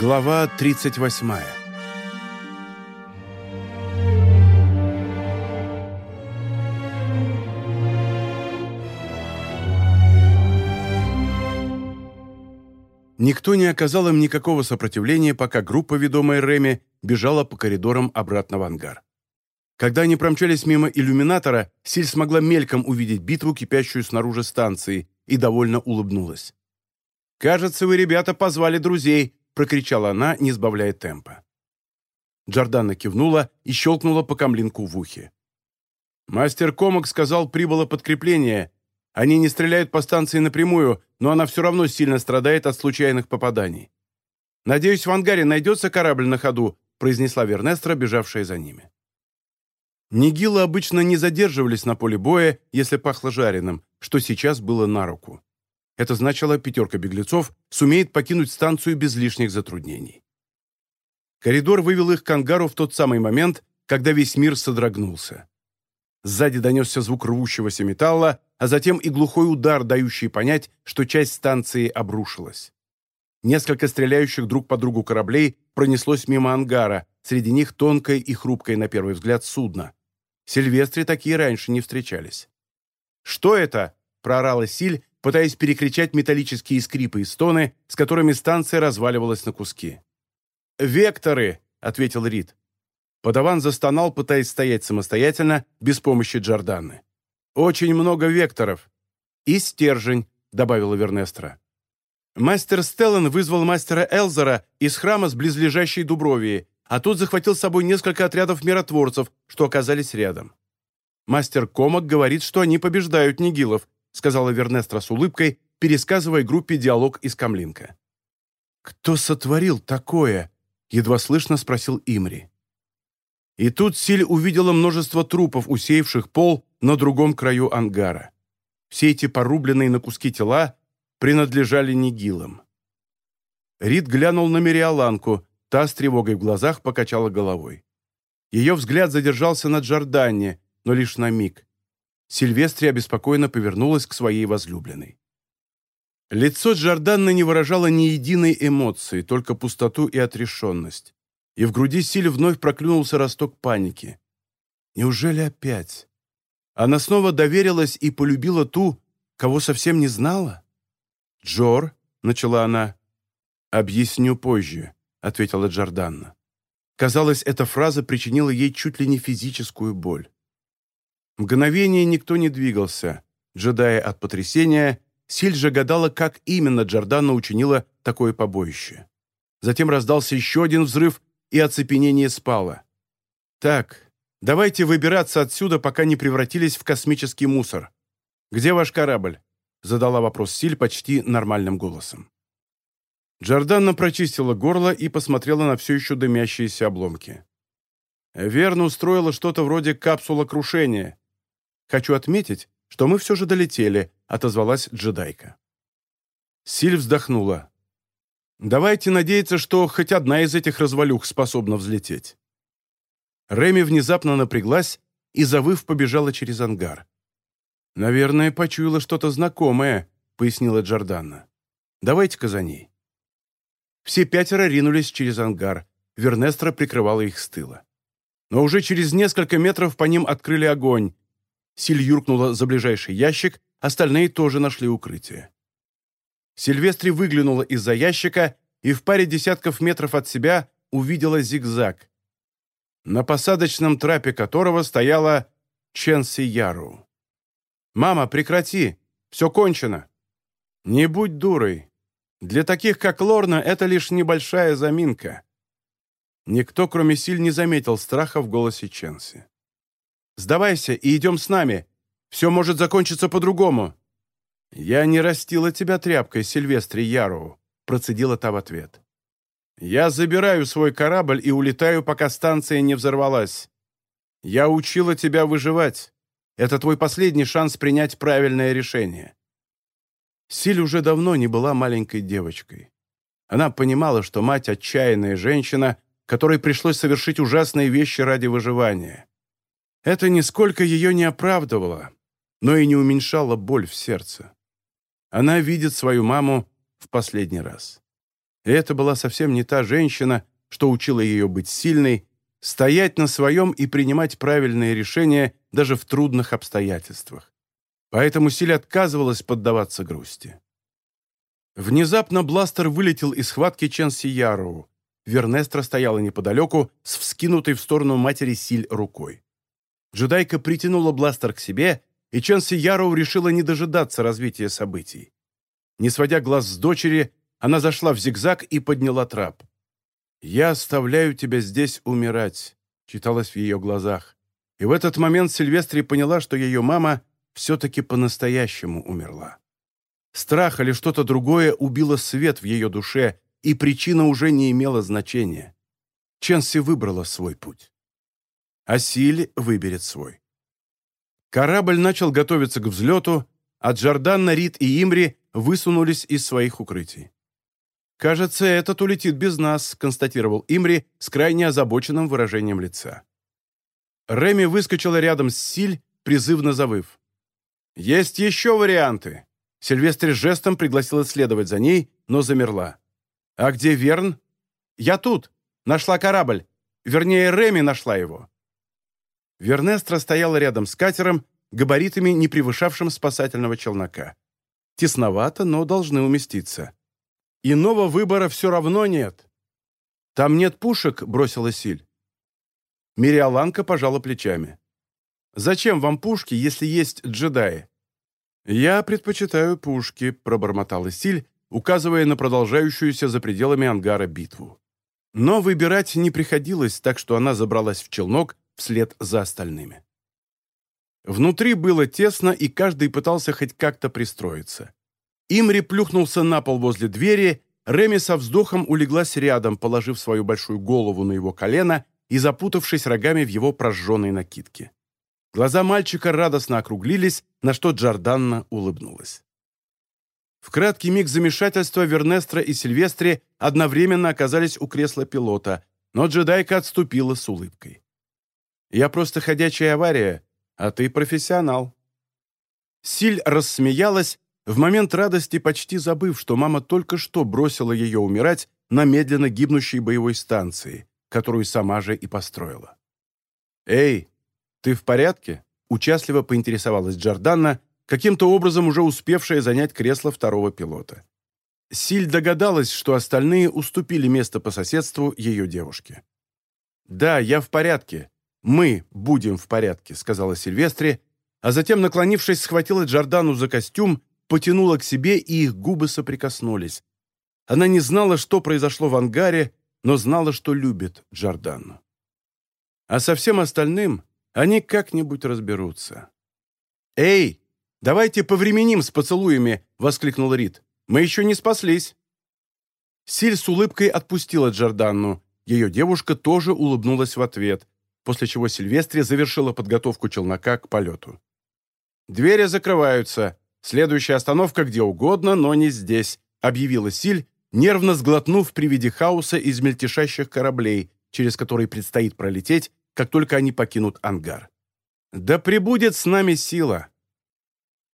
Глава 38 Никто не оказал им никакого сопротивления, пока группа, ведомая Реми, бежала по коридорам обратно в ангар. Когда они промчались мимо иллюминатора, Силь смогла мельком увидеть битву, кипящую снаружи станции, и довольно улыбнулась. «Кажется, вы, ребята, позвали друзей», — прокричала она, не сбавляя темпа. Джордана кивнула и щелкнула по камлинку в ухе. «Мастер Комок сказал, прибыло подкрепление. Они не стреляют по станции напрямую, но она все равно сильно страдает от случайных попаданий. «Надеюсь, в ангаре найдется корабль на ходу», произнесла Вернестра, бежавшая за ними. Нигилы обычно не задерживались на поле боя, если пахло жареным, что сейчас было на руку. Это значило, пятерка беглецов сумеет покинуть станцию без лишних затруднений. Коридор вывел их к ангару в тот самый момент, когда весь мир содрогнулся. Сзади донесся звук рвущегося металла, а затем и глухой удар, дающий понять, что часть станции обрушилась. Несколько стреляющих друг по другу кораблей пронеслось мимо ангара, среди них тонкое и хрупкое на первый взгляд судно. Сильвестре такие раньше не встречались. «Что это?» – проорала Силь, пытаясь перекричать металлические скрипы и стоны, с которыми станция разваливалась на куски. «Векторы!» – ответил Рид. Подаван застонал, пытаясь стоять самостоятельно, без помощи Джорданы. «Очень много векторов». «И стержень», — добавила Вернестра. Мастер Стеллан вызвал мастера Элзера из храма с близлежащей Дубровии, а тут захватил с собой несколько отрядов миротворцев, что оказались рядом. «Мастер Комок говорит, что они побеждают Нигилов», сказала Вернестра с улыбкой, пересказывая группе диалог из Камлинка. «Кто сотворил такое?» — едва слышно спросил Имри. И тут Силь увидела множество трупов, усеявших пол на другом краю ангара. Все эти порубленные на куски тела принадлежали Нигилам. Рид глянул на Мириаланку, та с тревогой в глазах покачала головой. Ее взгляд задержался на Джордане, но лишь на миг. Сильвестри обеспокоенно повернулась к своей возлюбленной. Лицо Джорданны не выражало ни единой эмоции, только пустоту и отрешенность и в груди Силе вновь проклюнулся росток паники. Неужели опять? Она снова доверилась и полюбила ту, кого совсем не знала? «Джор», — начала она. «Объясню позже», — ответила Джорданна. Казалось, эта фраза причинила ей чуть ли не физическую боль. Мгновение никто не двигался. Джедая от потрясения, Силь же гадала, как именно Джорданна учинила такое побоище. Затем раздался еще один взрыв, и оцепенение спало. «Так, давайте выбираться отсюда, пока не превратились в космический мусор. Где ваш корабль?» задала вопрос Силь почти нормальным голосом. Джорданна прочистила горло и посмотрела на все еще дымящиеся обломки. Верно устроила что-то вроде капсула крушения. Хочу отметить, что мы все же долетели, отозвалась джедайка. Силь вздохнула. Давайте надеяться, что хоть одна из этих развалюх способна взлететь. Реми внезапно напряглась и, завыв, побежала через ангар. «Наверное, почуяла что-то знакомое», — пояснила Джорданна. «Давайте-ка за ней». Все пятеро ринулись через ангар. Вернестра прикрывала их с тыла. Но уже через несколько метров по ним открыли огонь. Силь юркнула за ближайший ящик, остальные тоже нашли укрытие. Сильвестри выглянула из-за ящика и в паре десятков метров от себя увидела зигзаг, на посадочном трапе которого стояла Ченси Яру. «Мама, прекрати! Все кончено!» «Не будь дурой. Для таких, как Лорна, это лишь небольшая заминка». Никто, кроме Силь, не заметил страха в голосе Ченси. «Сдавайся и идем с нами. Все может закончиться по-другому». «Я не растила тебя тряпкой, Сильвестре Яроу», — процедила та в ответ. «Я забираю свой корабль и улетаю, пока станция не взорвалась. Я учила тебя выживать. Это твой последний шанс принять правильное решение». Силь уже давно не была маленькой девочкой. Она понимала, что мать – отчаянная женщина, которой пришлось совершить ужасные вещи ради выживания. Это нисколько ее не оправдывало, но и не уменьшало боль в сердце она видит свою маму в последний раз. И это была совсем не та женщина, что учила ее быть сильной, стоять на своем и принимать правильные решения даже в трудных обстоятельствах. Поэтому Силь отказывалась поддаваться грусти. Внезапно бластер вылетел из схватки Ченси Яроу. Вернестра стояла неподалеку с вскинутой в сторону матери Силь рукой. Джедайка притянула бластер к себе, и Ченси Яроу решила не дожидаться развития событий. Не сводя глаз с дочери, она зашла в зигзаг и подняла трап. «Я оставляю тебя здесь умирать», — читалось в ее глазах. И в этот момент Сильвестри поняла, что ее мама все-таки по-настоящему умерла. Страх или что-то другое убило свет в ее душе, и причина уже не имела значения. Ченси выбрала свой путь. А Силь выберет свой. Корабль начал готовиться к взлету, а Джорданна, Рид и Имри высунулись из своих укрытий. «Кажется, этот улетит без нас», — констатировал Имри с крайне озабоченным выражением лица. Реми выскочила рядом с Силь, призывно завыв. «Есть еще варианты!» Сильвестр жестом пригласил следовать за ней, но замерла. «А где Верн?» «Я тут. Нашла корабль. Вернее, Реми нашла его». Вернестра стояла рядом с катером, габаритами, не превышавшим спасательного челнока. Тесновато, но должны уместиться. Иного выбора все равно нет. Там нет пушек, бросила Силь. Мириаланка пожала плечами. Зачем вам пушки, если есть джедаи? Я предпочитаю пушки, пробормотала Силь, указывая на продолжающуюся за пределами ангара битву. Но выбирать не приходилось, так что она забралась в челнок вслед за остальными. Внутри было тесно, и каждый пытался хоть как-то пристроиться. Имри плюхнулся на пол возле двери, Реми со вздохом улеглась рядом, положив свою большую голову на его колено и запутавшись рогами в его прожженной накидке. Глаза мальчика радостно округлились, на что Джорданна улыбнулась. В краткий миг замешательства Вернестра и Сильвестре одновременно оказались у кресла пилота, но джедайка отступила с улыбкой. «Я просто ходячая авария, а ты профессионал». Силь рассмеялась, в момент радости почти забыв, что мама только что бросила ее умирать на медленно гибнущей боевой станции, которую сама же и построила. «Эй, ты в порядке?» – участливо поинтересовалась Джорданна, каким-то образом уже успевшая занять кресло второго пилота. Силь догадалась, что остальные уступили место по соседству ее девушке. «Да, я в порядке. Мы будем в порядке», — сказала Сильвестре, а затем, наклонившись, схватила Джордану за костюм потянула к себе, и их губы соприкоснулись. Она не знала, что произошло в ангаре, но знала, что любит Джордану. А со всем остальным они как-нибудь разберутся. «Эй, давайте повременим с поцелуями!» — воскликнул Рид. «Мы еще не спаслись!» Силь с улыбкой отпустила Джорданну. Ее девушка тоже улыбнулась в ответ, после чего Сильвестре завершила подготовку челнока к полету. «Двери закрываются. Следующая остановка где угодно, но не здесь», — объявила Силь, нервно сглотнув при виде хаоса из мельтешащих кораблей, через который предстоит пролететь, как только они покинут ангар. «Да прибудет с нами сила!»